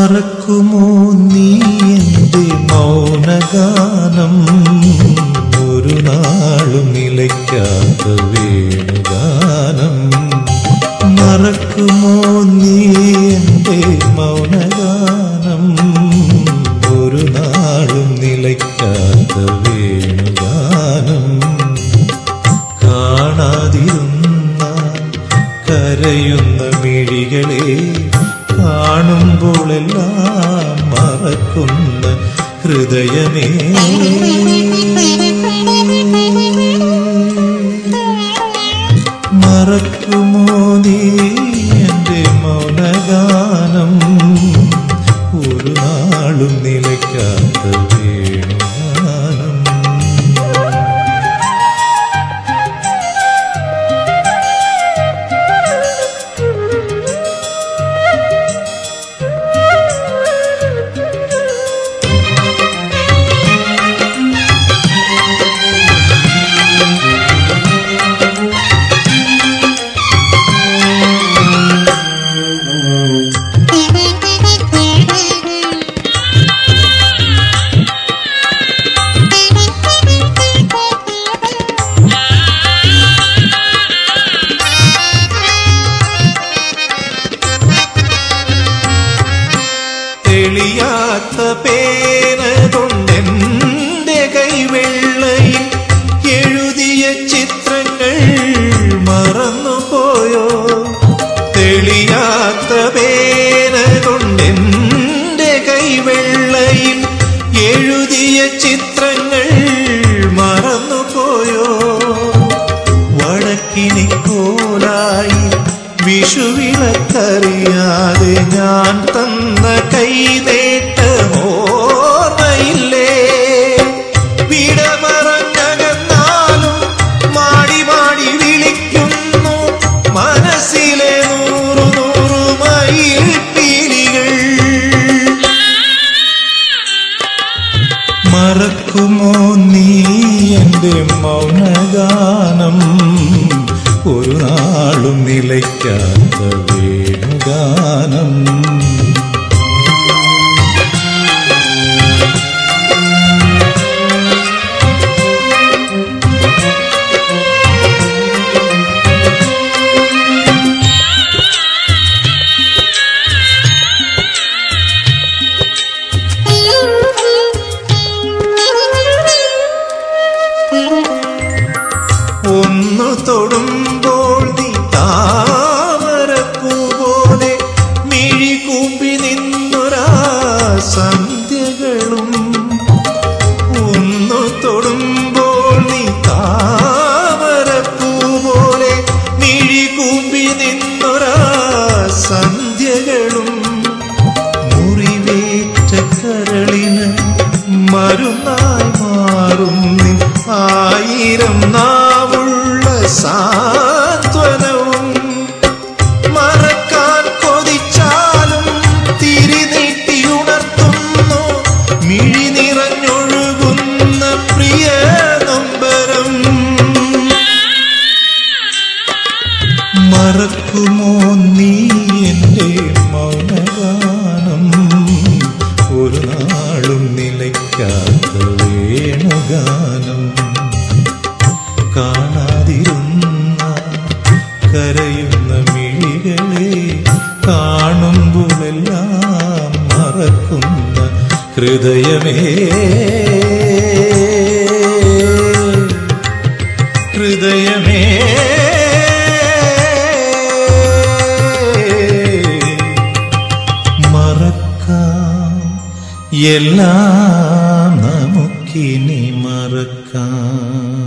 മറക്കുമോ നീ എന്റെ മൗനഗാനം? ഒരു നാളും നിലയ്ക്കാത്ത വേണുഗാനം. മറക്കുമോ നീ എന്റെ മൗനഗാനം? ഒരു നാളും നിലയ്ക്കാത്ത വേണുഗാനം. കാണാതിരുന്ന കരയുന്ന മിഴികളേ കാണുമ്പോഴെല്ലാം മറക്കുന്ന ഹൃദയമേ. മറക്കുമോ നീ എന്റെ മൗനഗാനം? ഒരു നാളും നിലയ്ക്കാത്ത ಭಕ್ತವೇ മറക്കുമോ നീ എന്റെ മൗനഗാനം? ഒരു നാളും നിലയ്ക്കാത്ത ആയിരം നാവുള്ള സാന്ത്വനവും മറക്കാൻ കൊതിച്ചാലും തിരിനീട്ടി ഉണർത്തുന്നു മിഴി നിറഞ്ഞൊഴുകുന്ന പ്രിയ നൊമ്പരം. മറക്കുമോ നീ എന്റെ മൗനഗാനം? ഒരു നാളും നിലയ്ക്കാത്ത വേണുഗാനം. കരയുന്ന മിഴികളെ കാണുമ്പോഴെല്ലാം മറക്കുന്ന ഹൃദയമേ. ഹൃദയമേ. മറക്കാം. എല്ലാം നമുക്കിനി മറക്കാം.